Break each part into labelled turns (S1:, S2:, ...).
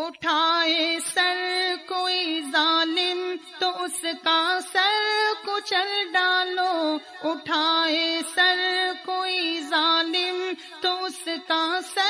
S1: اٹھائے سر کوئی ظالم تو اس کا سر کچل ڈالو۔ اٹھائے سر کوئی ظالم تو اس کا سر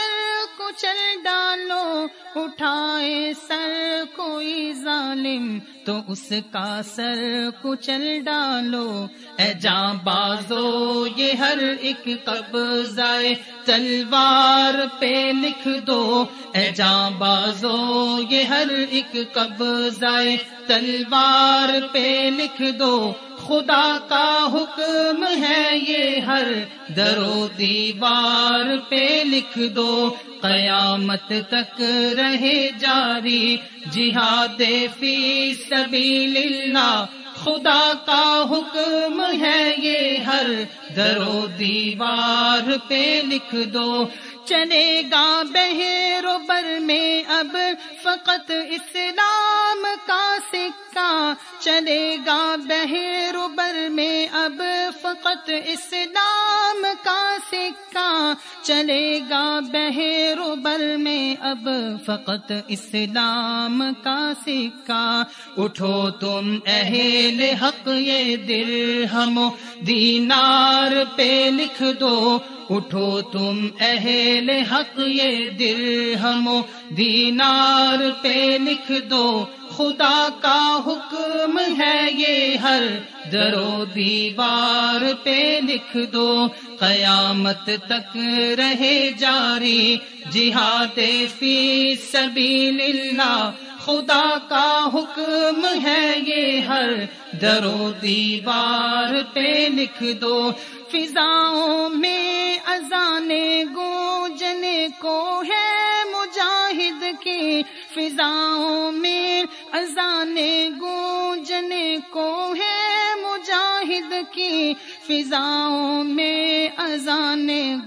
S1: اٹھائے سر کوئی ظالم تو اس کا سر کچل ڈالو۔ اے جاں بازو، یہ ہر ایک قبضہ تلوار پہ لکھ دو۔ اے جاں بازو، یہ ہر ایک قبضہ تلوار پہ لکھ دو۔ خدا کا حکم ہے یہ ہر درو دیوار پہ لکھ دو، قیامت تک رہے جاری۔ جہاد فی سبیل اللہ، خدا کا حکم ہے یہ ہر درو دیوار پہ لکھ دو۔ چلے گا بہر بر میں اب فقط اسلام کا سکہ چلے گا بہر بر میں اب فقط اسلام کا سکہ چلے گا بہر بر میں اب فقط اسلام کا سکہ اٹھو تم اہل حق یہ دل ہم دینار پہ لکھ دو اٹھو تم اہل حق، یہ دل ہم دینار پہ لکھ دو۔ خدا کا حکم ہے یہ ہر درو دیوار پہ لکھ دو۔ قیامت تک رہے جاری جہاد فی سبیل اللہ۔ خدا کا حکم ہے یہ ہر درو دیوار پہ لکھ دو۔ فضاؤں میں اذان گونجنے کو ہے مجاہد کی فضاؤں میں اذان گونجنے کو ہے مجاہد کی فضاؤں میں اذانے اذان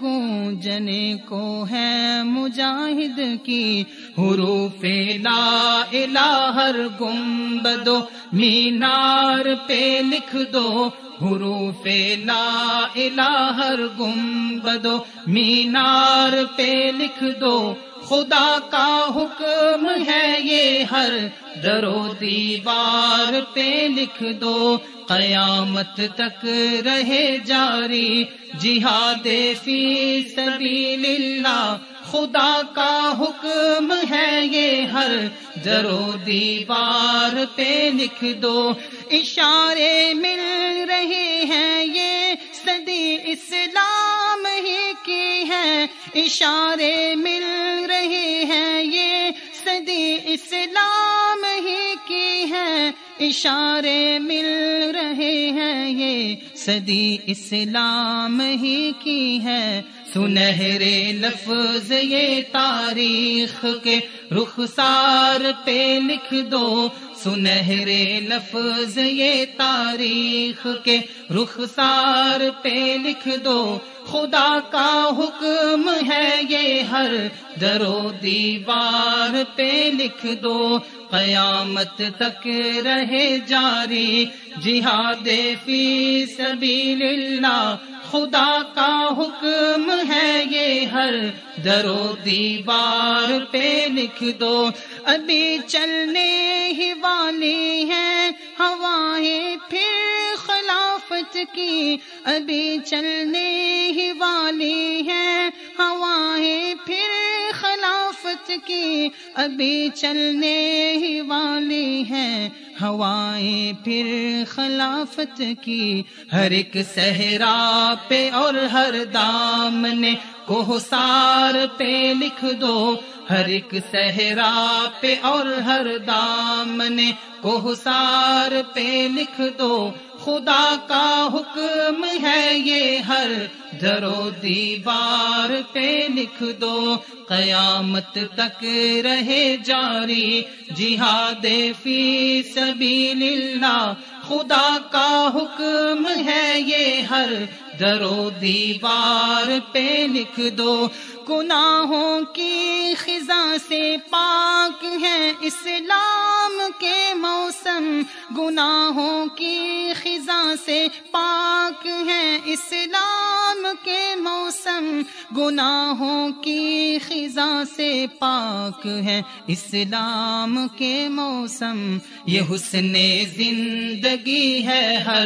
S1: جنے کو ہے مجاہد کی حروف لا الہ ہر گنبدو مینار پہ لکھ دو۔ حروف لا الہ ہر گنبدو مینار پہ لکھ دو۔ خدا کا حکم ہے یہ ہر درو دیوار پہ لکھ دو، قیامت تک رہے جاری۔ جہاد فی سبیل اللہ، خدا کا حکم ہے یہ ہر درو دیوار پہ لکھ دو۔ اشارے مل رہے ہیں یہ صدی اسلام ہی کی ہے اشارے مل رہے ہیں، یہ صدی اسلام ہی کی ہے۔ اشارے مل رہے ہیں، یہ صدی اسلام ہی کی ہے۔ سنہرے لفظ، یہ تاریخ کے رخسار پہ لکھ دو۔ سنہرے لفظ، یہ تاریخ کے رخسار پہ لکھ دو۔ خدا کا حکم ہے یہ ہر درو دیوار پہ لکھ دو۔ قیامت تک رہے جاری۔ جہاد فی سبیل اللہ خدا کا حکم ہے یہ ہر درو دیوار پہ لکھ دو۔ ابھی چلنے ہی والی ہیں ہوائیں پھر خلافت کی۔ ابھی چلنے والی ہیں ہوائیں پھر خلافت کی، ابھی چلنے ہی والی ہیں ہوائیں پھر خلافت کی، ہر ایک صحرا پہ اور ہر دام نے کوہسار پہ لکھ دو۔ ہر ایک صحرا پہ اور ہر دام نے کوہسار پہ لکھ دو۔ خدا کا حکم ہے یہ ہر درو دیوار پہ لکھ دو۔ قیامت تک رہے جاری۔ جہاد فی سبیل اللہ۔ خدا کا حکم ہے یہ ہر درو دیوار پہ لکھ دو۔ گناہوں کی خزاں سے پاک ہے اسلام۔ گناہوں کی خزاں سے پاک ہے اسلام کے موسم۔ گناہوں کی خزاں سے پاک ہے اسلام کے موسم۔ یہ حسن زندگی ہے ہر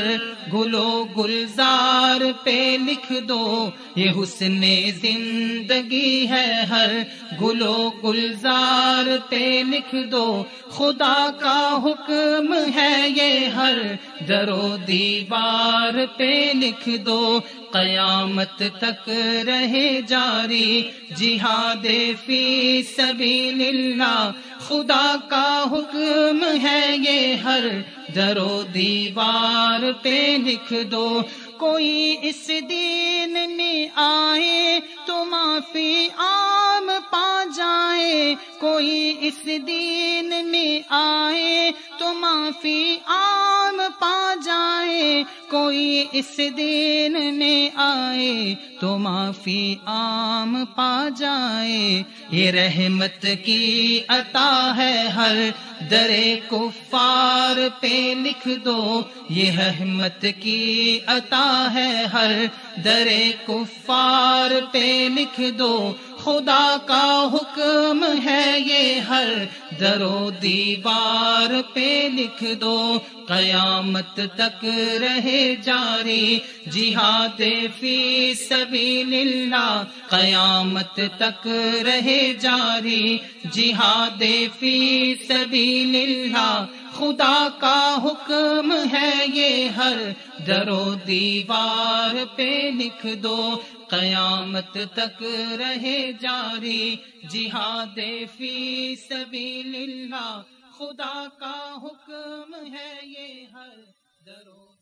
S1: گلو گلزار پہ لکھ دو۔ یہ حسن زندگی ہے ہر گلو گلزار پہ لکھ دو، خدا کا حکم ہے یہ ہر درو دیوار پہ لکھ دو۔ قیامت تک رہے جاری، جہاد فی سبیل اللہ۔ خدا کا حکم ہے یہ ہر درو دیوار پہ لکھ دو۔ کوئی اس دین میں آئے تو معافی عام پا جائے، کوئی اس دین میں آئے تو معافی عام پا جائے، کوئی اس دین میں آئے تو معافی عام پا جائے۔ یہ رحمت کی عطا ہے ہر در کفار پہ لکھ دو۔ یہ رحمت کی عطا ہے ہر در کفار پہ لکھ دو۔ خدا کا حکم ہے یہ ہر درو دیوار پہ لکھ دو۔ قیامت تک رہے جاری۔ جہاد فی سبیل اللہ۔ قیامت تک رہے جاری۔ جہاد فی سبیل اللہ۔ خدا کا حکم ہے یہ ہر درو دیوار پہ لکھ دو۔ قیامت تک رہے جاری۔ جہاد فی سبیل اللہ۔ خدا کا حکم ہے یہ ہر درو